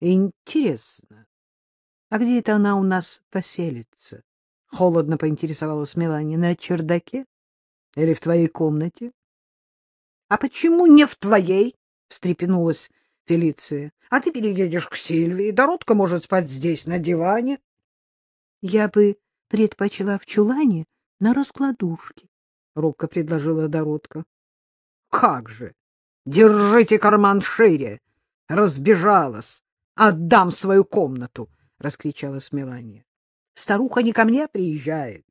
Интересно, а где это она у нас поселится? Холодно поинтересовалась Мелания. На чердаке или в твоей комнате? — А почему не в твоей? — встрепенулась Фелиция. — А ты переедешь к Сильвии. Доротка может спать здесь, на диване. — Я бы предпочла в чулане на раскладушке, — робко предложила Доротка. — Как же! Держите карман шире! Разбежалась! Отдам свою комнату! — раскричалась Мелания. — Старуха не ко мне приезжает.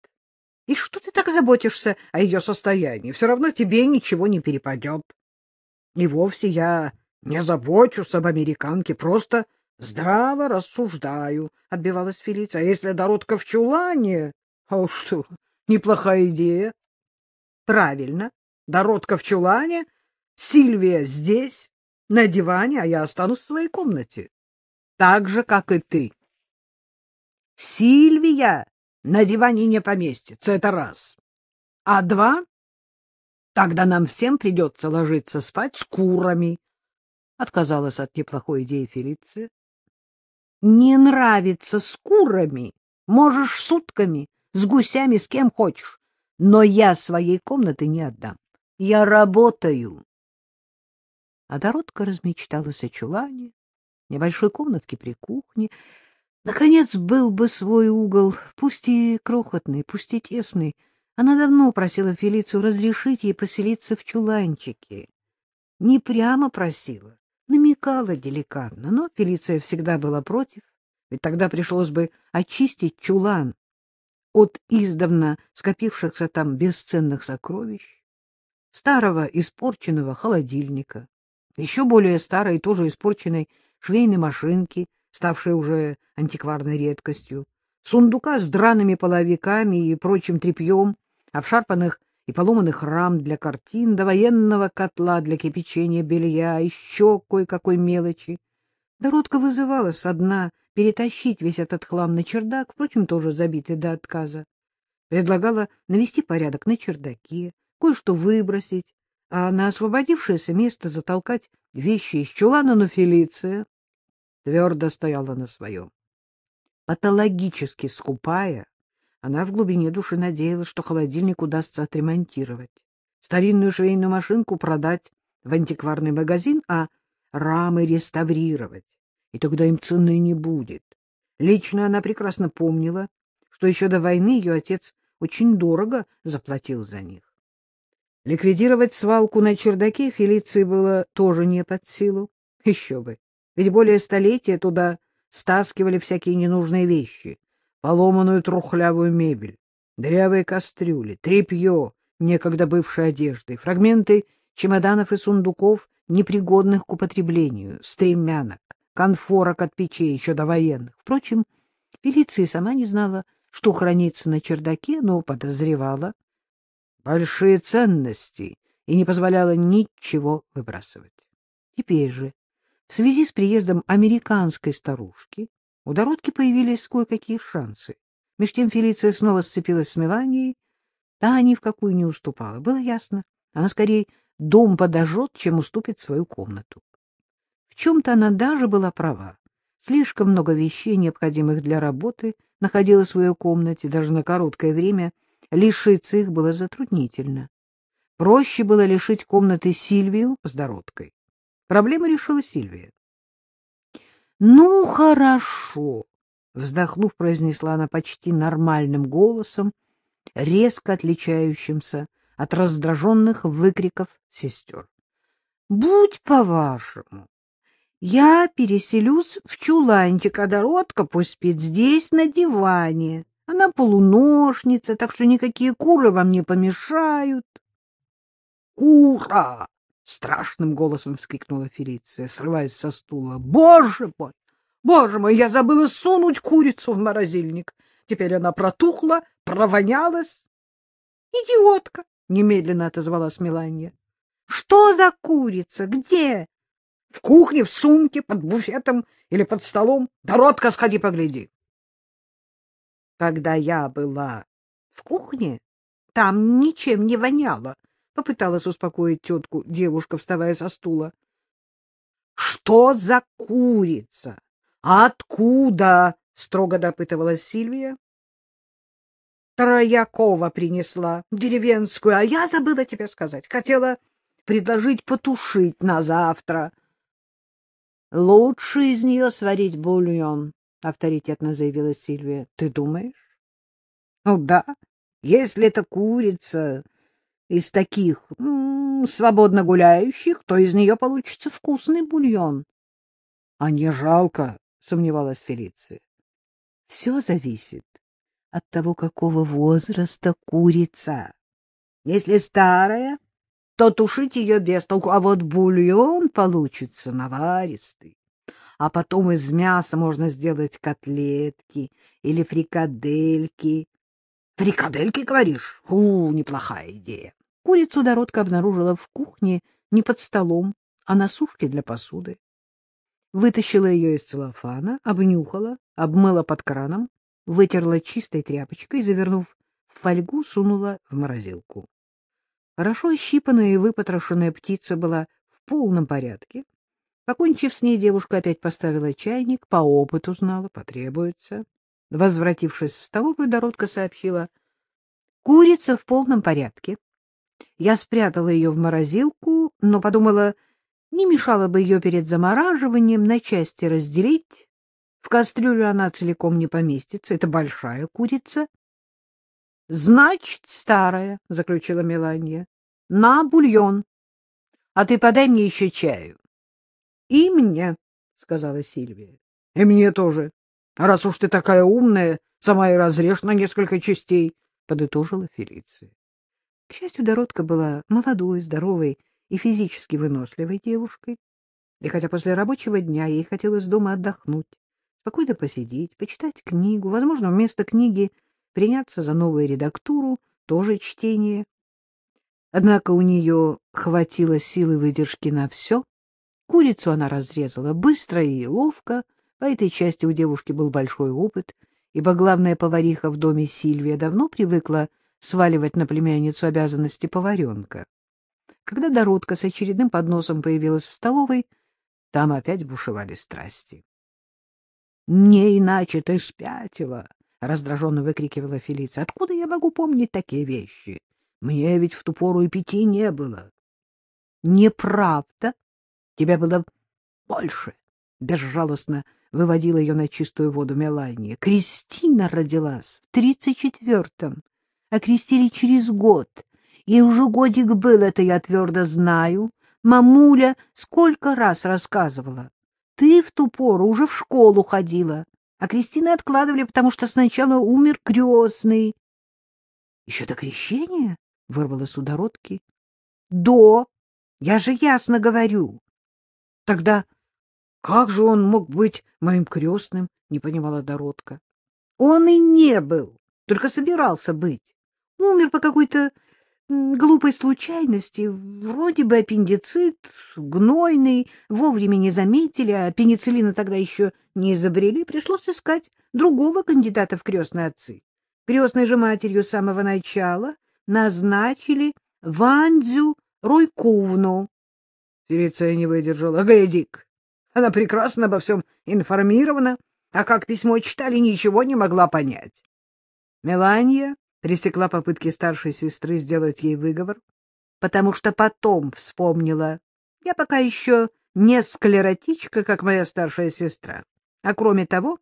И что ты так заботишься о ее состоянии? Все равно тебе ничего не перепадет. И вовсе я не забочусь об американке, просто здраво рассуждаю, — отбивалась Фелиция. А если Дородка в чулане? А что, неплохая идея. Правильно, Дородка в чулане, Сильвия здесь, на диване, а я останусь в своей комнате. Так же, как и ты. Сильвия на диване не поместится, это раз. А два? Тогда нам всем придется ложиться спать с курами. Отказалась от неплохой идеи Фелиция. Не нравится с курами, можешь сутками, с гусями, с кем хочешь, но я своей комнаты не отдам. Я работаю. А Доротка размечталась о чулане, небольшой комнатке при кухне, Наконец, был бы свой угол, пусть и крохотный, пусть и тесный. Она давно просила Фелицию разрешить ей поселиться в чуланчике. Не прямо просила, намекала деликатно, но Фелиция всегда была против, ведь тогда пришлось бы очистить чулан от издавна скопившихся там бесценных сокровищ, старого испорченного холодильника, еще более старой тоже испорченной швейной машинки, ставшей уже антикварной редкостью, сундука с драными половиками и прочим тряпьем, обшарпанных и поломанных рам для картин, до военного котла для кипячения белья, еще кое-какой мелочи. Дородка вызывалась со перетащить весь этот хлам на чердак, впрочем, тоже забитый до отказа. Предлагала навести порядок на чердаке, кое-что выбросить, а на освободившееся место затолкать вещи из чулана, но Фелиция твердо стояла на своем. Патологически скупая, она в глубине души надеялась, что холодильник удастся отремонтировать, старинную швейную машинку продать в антикварный магазин, а рамы реставрировать, и тогда им цены не будет. Лично она прекрасно помнила, что еще до войны ее отец очень дорого заплатил за них. Ликвидировать свалку на чердаке Фелиции было тоже не под силу. Еще бы. Ведь более столетия туда стаскивали всякие ненужные вещи, поломанную трухлявую мебель, дырявые кастрюли, тряпье, некогда бывшей одежды, фрагменты чемоданов и сундуков, непригодных к употреблению, стремянок, конфорок от печей еще до военных. Впрочем, Фелиция сама не знала, что хранится на чердаке, но подозревала большие ценности и не позволяла ничего выбрасывать. Теперь же в связи с приездом американской старушки у Доротки появились кое-какие шансы. Меж тем Фелиция снова сцепилась с Меланией, та ни в какую не уступала. Было ясно, она скорее дом подожжет, чем уступит свою комнату. В чем-то она даже была права. Слишком много вещей, необходимых для работы, находилось в ее комнате, даже на короткое время лишиться их было затруднительно. Проще было лишить комнаты Сильвию с Дороткой. Проблему решила Сильвия. — Ну, хорошо, — вздохнув, произнесла она почти нормальным голосом, резко отличающимся от раздраженных выкриков сестер. — Будь по-вашему. Я переселюсь в чуланчик, а Доротка пусть спит здесь, на диване. Она полуношница, так что никакие куры вам не помешают. — Кура! Страшным голосом вскрикнула Фелиция, срываясь со стула. Боже мой! Боже мой, я забыла сунуть курицу в морозильник. Теперь она протухла, провонялась. Идиотка! Немедленно отозвалась Меланья. Что за курица? Где? В кухне, в сумке, под буфетом или под столом. Дородка, сходи погляди. Когда я была в кухне, там ничем не воняло, Попыталась успокоить тетку девушка, вставая со стула. — Что за курица? откуда? — строго допытывалась Сильвия. — Троякова принесла, деревенскую, а я забыла тебе сказать. Хотела предложить потушить на завтра. — Лучше из нее сварить бульон, — авторитетно заявила Сильвия. — Ты думаешь? — Ну да, если это курица из таких м -м, свободно гуляющих, то из нее получится вкусный бульон. — А не жалко, — сомневалась Фелиция. — Все зависит от того, какого возраста курица. Если старая, то тушить ее без толку, а вот бульон получится наваристый. А потом из мяса можно сделать котлетки или фрикадельки. Фрикадельки, говоришь? Фу, неплохая идея. Курицу Доротка обнаружила в кухне не под столом, а на сушке для посуды. Вытащила ее из целлофана, обнюхала, обмыла под краном, вытерла чистой тряпочкой завернув в фольгу, сунула в морозилку. Хорошо ощипанная и выпотрошенная птица была в полном порядке. Покончив с ней, девушка опять поставила чайник, по опыту знала, потребуется. Возвратившись в столовую, Доротка сообщила. — Курица в полном порядке. Я спрятала ее в морозилку, но подумала, не мешало бы ее перед замораживанием на части разделить. В кастрюлю она целиком не поместится, это большая курица. — Значит, старая, — заключила Меланья. — На бульон. А ты подай мне еще чаю. — И мне, — сказала Сильвия. — И мне тоже. Раз уж ты такая умная, сама и разрежь на несколько частей, — подытожила Фелиция. К счастью, Доротка была молодой, здоровой и физически выносливой девушкой. И хотя после рабочего дня ей хотелось дома отдохнуть, спокойно посидеть, почитать книгу, возможно, вместо книги приняться за новую редактуру, тоже чтение. Однако у нее хватило силы выдержки на все. Курицу она разрезала быстро и ловко, по этой части у девушки был большой опыт, ибо главная повариха в доме Сильвия давно привыкла сваливать на племянницу обязанности поваренка. Когда Доротка с очередным подносом появилась в столовой, там опять бушевали страсти. — Не иначе ты спятила! — раздраженно выкрикивала Фелиция. — Откуда я могу помнить такие вещи? Мне ведь в ту пору и пяти не было. — Неправда. Тебя было больше, — безжалостно выводила ее на чистую воду Мелания. Кристина родилась в тридцать четвертом, окрестили через год. Ей уже годик был, это я твердо знаю. Мамуля сколько раз рассказывала. Ты в ту пору уже в школу ходила, а Кристины откладывали, потому что сначала умер крестный. — Еще до крещения? — вырвалось у До. Я же ясно говорю. — Тогда как же он мог быть моим крестным? — не понимала Доротка. — Он и не был, только собирался быть. Умер по какой-то глупой случайности, вроде бы аппендицит, гнойный, вовремя не заметили, а пенициллина тогда еще не изобрели, пришлось искать другого кандидата в крестные отцы. Крестной же матерью с самого начала назначили Вандзю Ройкувну. Фелиция не выдержала. Глядик, она прекрасно обо всем информирована, а как письмо читали, ничего не могла понять. Меланья пресекла попытки старшей сестры сделать ей выговор, потому что потом вспомнила, я пока еще не склеротичка, как моя старшая сестра. А кроме того,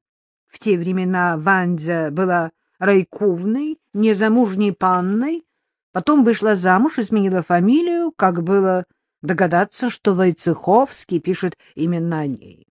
в те времена Вандзя была райкувной, незамужней панной, потом вышла замуж и сменила фамилию, как было догадаться, что Войцеховский пишет именно о ней.